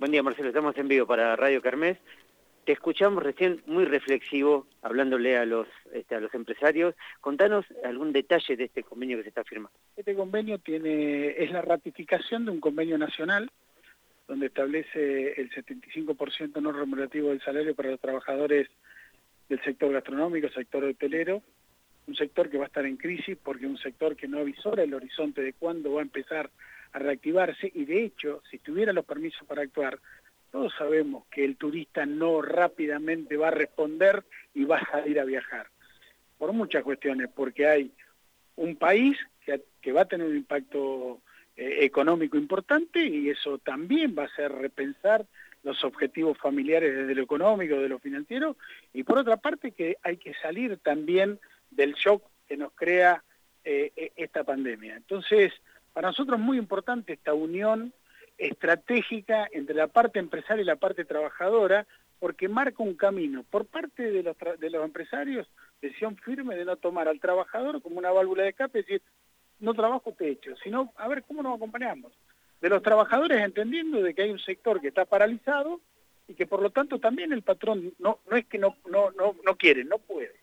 Buen día, Marcelo. Estamos en vivo para Radio Carmes. Te escuchamos recién muy reflexivo, hablándole a los, este, a los empresarios. Contanos algún detalle de este convenio que se está firmando. Este convenio tiene, es la ratificación de un convenio nacional donde establece el 75% no remunerativo del salario para los trabajadores del sector gastronómico, sector hotelero, un sector que va a estar en crisis porque es un sector que no avisora el horizonte de cuándo va a empezar a reactivarse y de hecho, si tuviera los permisos para actuar, todos sabemos que el turista no rápidamente va a responder y va a salir a viajar. Por muchas cuestiones, porque hay un país que, va a tener un impacto eh, económico importante y eso también va a hacer repensar los objetivos familiares desde lo económico, de lo financiero, y por otra parte que hay que salir también del shock que nos crea eh, e, esta pandemia. Entonces, para nosotros es muy importante esta unión estratégica entre la parte empresaria y la parte trabajadora, porque marca un camino por parte de los, empresarios, decisión firme de no tomar al trabajador como una válvula de escape, es decir, no trabajo techo, sino a ver cómo nos acompañamos. De los trabajadores entendiendo de que hay un sector que está paralizado y que por lo tanto también el patrón no, no es que no, no, no, no quiere, no puede.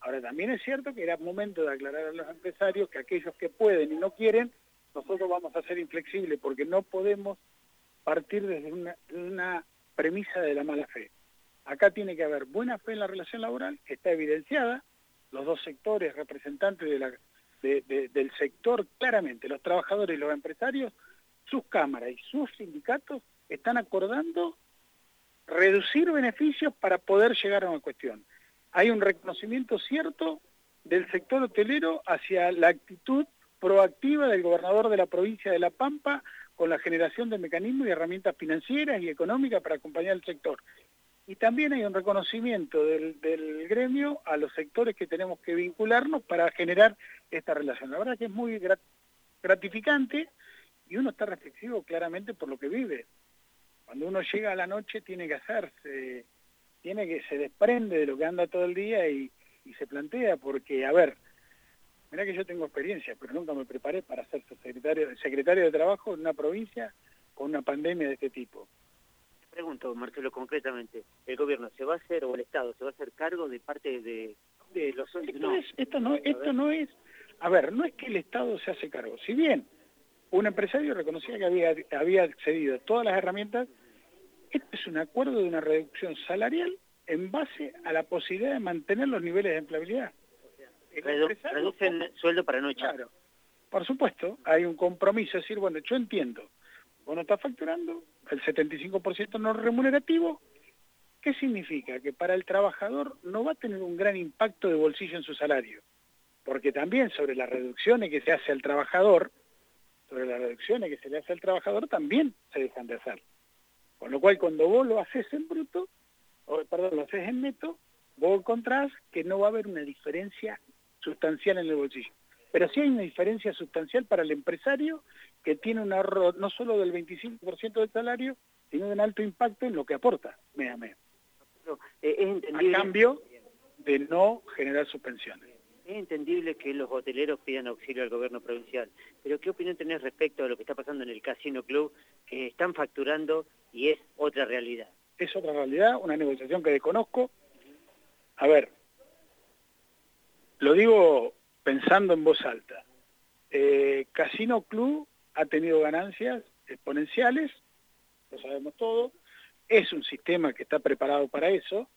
Ahora también es cierto que era momento de aclarar a los empresarios que aquellos que pueden y no quieren nosotros vamos a ser inflexibles porque no podemos partir desde una, premisa de la mala fe. Acá tiene que haber buena fe en la relación laboral, que está evidenciada, los dos sectores representantes del sector, claramente, los trabajadores y los empresarios, sus cámaras y sus sindicatos están acordando reducir beneficios para poder llegar a una cuestión. Hay un reconocimiento cierto del sector hotelero hacia la actitud proactiva del gobernador de la provincia de La Pampa con la generación de mecanismos y herramientas financieras y económicas para acompañar al sector. Y también hay un reconocimiento del, gremio a los sectores que tenemos que vincularnos para generar esta relación. La verdad que es muy gratificante y uno está reflexivo claramente por lo que vive. Cuando uno llega a la noche tiene que hacerse, tiene que se desprende de lo que anda todo el día y, y se plantea, porque, a ver, Mirá que yo tengo experiencia, pero nunca me preparé para ser secretario, secretario de Trabajo en una provincia con una pandemia de este tipo. Te pregunto, Marcelo, concretamente, ¿el gobierno se va a hacer, o el Estado, se va a hacer cargo de parte de, los... Esto, no, es, esto, no, esto no es... A ver, no es que el Estado se hace cargo. Si bien un empresario reconocía que había, había accedido a todas las herramientas, esto es un acuerdo de una reducción salarial en base a la posibilidad de mantener los niveles de empleabilidad reducen sueldo para no echar. Claro. Por supuesto, hay un compromiso, es decir, bueno, yo entiendo, vos no estás facturando el 75% no remunerativo, ¿qué significa? Que para el trabajador no va a tener un gran impacto de bolsillo en su salario, porque también sobre las reducciones que se hace al trabajador, sobre las reducciones que se le hace al trabajador también se dejan de hacer. Con lo cual, cuando vos lo haces en bruto, o, perdón, lo haces en neto, vos encontrás que no va a haber una diferencia sustancial en el bolsillo. Pero sí hay una diferencia sustancial para el empresario que tiene un ahorro no solo del 25% del salario, sino de un alto impacto en lo que aporta mes a mes. Eh, a cambio de no generar suspensiones. Es entendible que los hoteleros pidan auxilio al gobierno provincial, pero ¿qué opinión tenés respecto a lo que está pasando en el Casino Club, que están facturando y es otra realidad? Es otra realidad, una negociación que desconozco. A ver, lo digo pensando en voz alta. Eh, Casino Club ha tenido ganancias exponenciales, lo sabemos todo, es un sistema que está preparado para eso,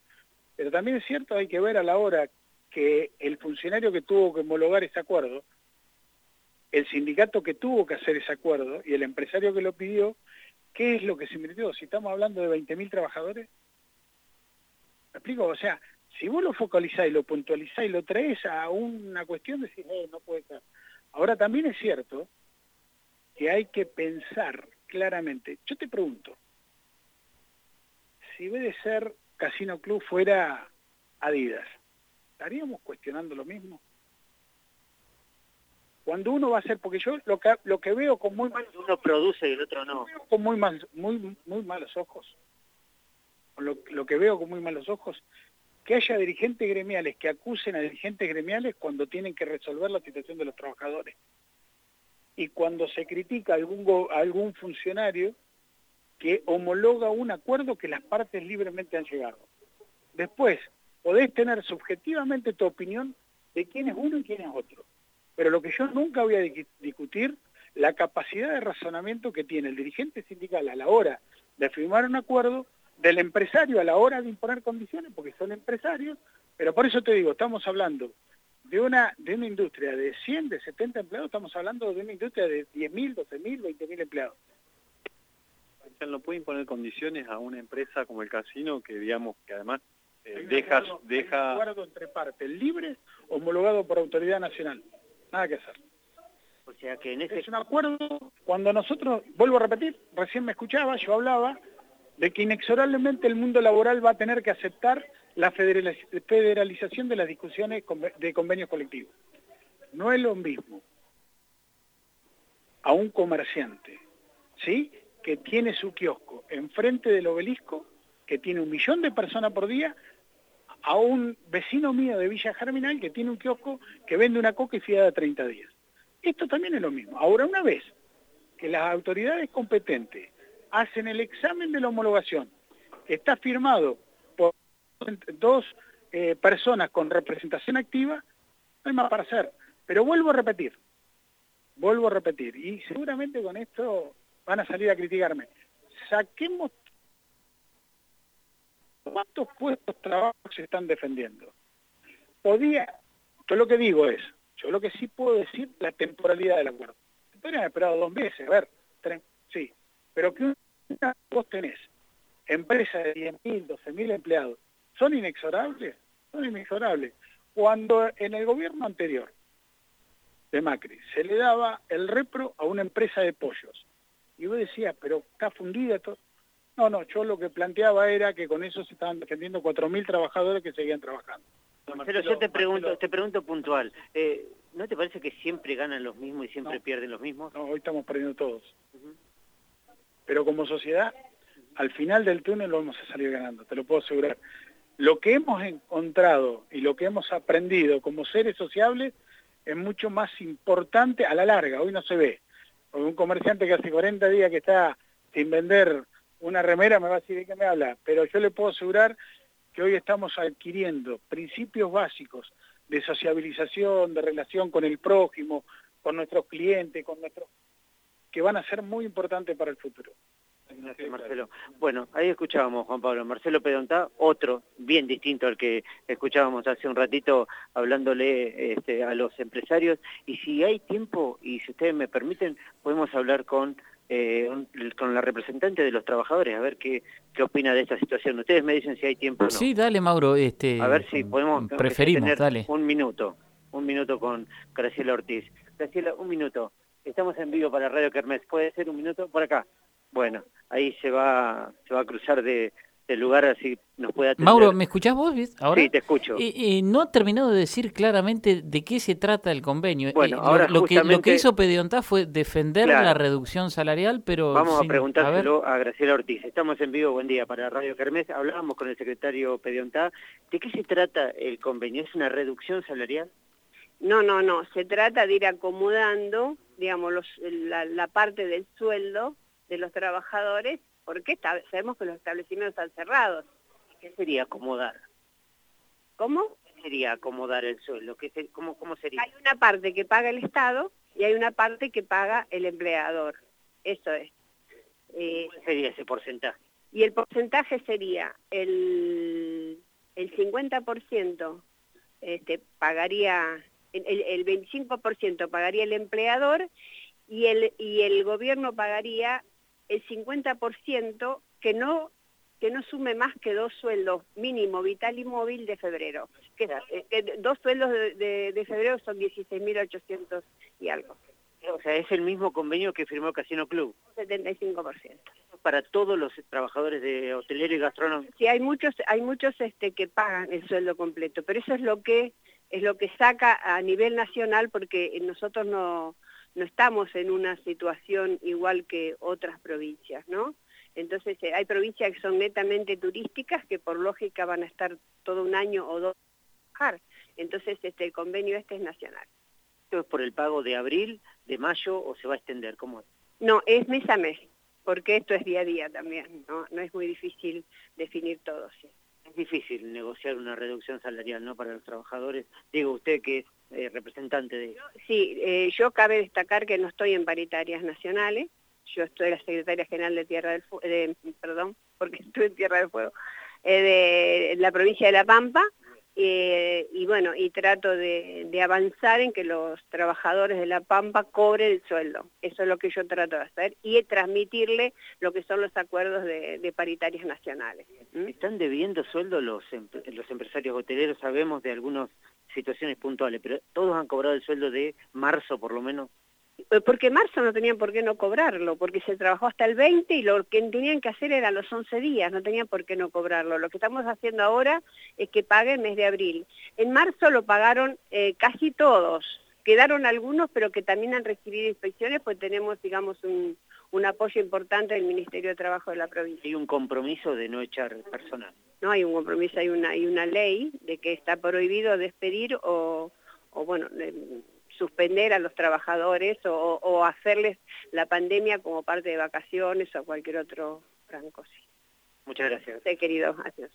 pero también es cierto, hay que ver a la hora que el funcionario que tuvo que homologar ese acuerdo, el sindicato que tuvo que hacer ese acuerdo y el empresario que lo pidió, ¿qué es lo que se invirtió? Si estamos hablando de 20.000 trabajadores, ¿me explico? O sea, si vos lo focalizáis, lo puntualizáis, lo traes a una cuestión, decís, eh, no puede ser. Ahora también es cierto que hay que pensar claramente. Yo te pregunto, si vez de ser Casino Club fuera Adidas, ¿estaríamos cuestionando lo mismo? Cuando uno va a hacer, porque yo lo que, lo que veo con muy malos Uno produce y el otro no. Con muy, mal, muy, muy malos ojos. Lo, lo que veo con muy malos ojos que haya dirigentes gremiales que acusen a dirigentes gremiales cuando tienen que resolver la situación de los trabajadores. Y cuando se critica a algún, algún funcionario, que homologa un acuerdo que las partes libremente han llegado. Después, podés tener subjetivamente tu opinión de quién es uno y quién es otro. Pero lo que yo nunca voy a discutir, la capacidad de razonamiento que tiene el dirigente sindical a la hora de firmar un acuerdo, del empresario a la hora de imponer condiciones, porque son empresarios, pero por eso te digo, estamos hablando de una, de una industria de 100, de 70 empleados, estamos hablando de una industria de 10.000, 12.000, 20.000 empleados. ¿No puede imponer condiciones a una empresa como el casino que, digamos, que además eh, deja... deja... un acuerdo entre partes libres homologado por autoridad nacional. Nada que hacer. O sea que en ese... Es un acuerdo, cuando nosotros, vuelvo a repetir, recién me escuchaba, yo hablaba, de que inexorablemente el mundo laboral va a tener que aceptar la federalización de las discusiones de convenios colectivos. No es lo mismo a un comerciante, ¿sí?, que tiene su kiosco enfrente del obelisco, que tiene un millón de personas por día, a un vecino mío de Villa Germinal que tiene un kiosco que vende una coca y fiada 30 días. Esto también es lo mismo. Ahora, una vez que las autoridades competentes hacen el examen de la homologación, está firmado por dos eh, personas con representación activa, no hay más para hacer. Pero vuelvo a repetir, vuelvo a repetir, y seguramente con esto van a salir a criticarme. Saquemos cuántos puestos de trabajo se están defendiendo. Podía, yo lo que digo es, yo lo que sí puedo decir, la temporalidad del acuerdo. Podrían haber esperado dos meses, a ver, tres, sí, pero que vos tenés empresas de 10.000, 12.000 empleados, ¿son inexorables? Son inexorables. Cuando en el gobierno anterior de Macri se le daba el repro a una empresa de pollos, y vos decías, pero está fundida todo. No, no, yo lo que planteaba era que con eso se estaban defendiendo 4.000 trabajadores que seguían trabajando. Pero yo te pregunto, te pregunto puntual, eh, ¿no te parece que siempre ganan los mismos y siempre pierden los mismos? No, hoy estamos perdiendo todos. Pero como sociedad, al final del túnel lo vamos a salir ganando, te lo puedo asegurar. Lo que hemos encontrado y lo que hemos aprendido como seres sociables es mucho más importante a la larga, hoy no se ve. un comerciante que hace 40 días que está sin vender una remera me va a decir de qué me habla, pero yo le puedo asegurar que hoy estamos adquiriendo principios básicos de sociabilización, de relación con el prójimo, con nuestros clientes, con nuestros que van a ser muy importantes para el futuro. Gracias, Marcelo. Bueno, ahí escuchábamos, Juan Pablo. Marcelo Pedontá, otro, bien distinto al que escuchábamos hace un ratito hablándole este, a los empresarios. Y si hay tiempo, y si ustedes me permiten, podemos hablar con eh, con la representante de los trabajadores, a ver qué, qué opina de esta situación. Ustedes me dicen si hay tiempo o no. Sí, dale, Mauro. Este, a ver si podemos preferimos, tener dale. un minuto, un minuto con Graciela Ortiz. Graciela, un minuto. Estamos en vivo para Radio Kermés. ¿Puede ser un minuto? Por acá. Bueno, ahí se va, se va a cruzar de, el lugar así nos puede atender. Mauro, ¿me escuchás vos? Ahora? Sí, te escucho. Eh, eh, no ha terminado de decir claramente de qué se trata el convenio. Bueno, eh, ahora lo, que, lo que hizo Pediontá fue defender la reducción salarial, pero... Vamos a preguntárselo a, Graciela Ortiz. Estamos en vivo, buen día, para Radio Kermés. Hablábamos con el secretario Pediontá. ¿De qué se trata el convenio? ¿Es una reducción salarial? No, no, no. Se trata de ir acomodando, digamos, la, la parte del sueldo de los trabajadores porque sabemos que los establecimientos están cerrados. ¿Qué sería acomodar? ¿Cómo? ¿Qué sería acomodar el sueldo? ¿Qué cómo, ¿Cómo sería? Hay una parte que paga el Estado y hay una parte que paga el empleador. Eso es. Eh, ¿Cuál sería ese porcentaje? Y el porcentaje sería el, el 50% este, pagaría, el, el 25% pagaría el empleador y el, y el gobierno pagaría el 50% que no que no sume más que dos sueldos mínimo vital y móvil de febrero. Que, eh, dos sueldos de, de, febrero son 16.800 y algo. O sea, es el mismo convenio que firmó Casino Club. 75%. Para todos los trabajadores de hotelería y gastronómica. Sí, hay muchos, hay muchos este, que pagan el sueldo completo, pero eso es lo que es lo que saca a nivel nacional porque nosotros no no estamos en una situación igual que otras provincias, ¿no? Entonces eh, hay provincias que son netamente turísticas que por lógica van a estar todo un año o dos a Entonces este, el convenio este es nacional. ¿Esto es por el pago de abril, de mayo o se va a extender? ¿Cómo es? No, es mes a mes. porque esto es día a día también, ¿no? No es muy difícil definir todo, sí. Es difícil negociar una reducción salarial, ¿no?, para los trabajadores. Digo, usted que es eh, representante de... Sí, eh, yo cabe destacar que no estoy en paritarias nacionales, yo estoy la secretaria general de Tierra del Fuego, perdón, porque estoy en Tierra del Fuego, eh, de la provincia de La Pampa, eh, y bueno, y trato de, avanzar en que los trabajadores de La Pampa cobren el sueldo. Eso es lo que yo trato de hacer y transmitirle lo que son los acuerdos de, paritarias nacionales. ¿Están debiendo sueldo los, los empresarios hoteleros? Sabemos de algunas situaciones puntuales, pero todos han cobrado el sueldo de marzo por lo menos. Porque marzo no tenían por qué no cobrarlo, porque se trabajó hasta el 20 y lo que tenían que hacer era los 11 días, no tenían por qué no cobrarlo. Lo que estamos haciendo ahora es que paguen mes de abril. En marzo lo pagaron eh, casi todos, quedaron algunos, pero que también han recibido inspecciones, pues tenemos, digamos, un, apoyo importante del Ministerio de Trabajo de la provincia. ¿Hay un compromiso de no echar personal? No, hay un compromiso, hay una, hay una ley de que está prohibido despedir o, o bueno, suspender a los trabajadores o, hacerles la pandemia como parte de vacaciones o cualquier otro franco. Muchas gracias. Sí, querido, gracias.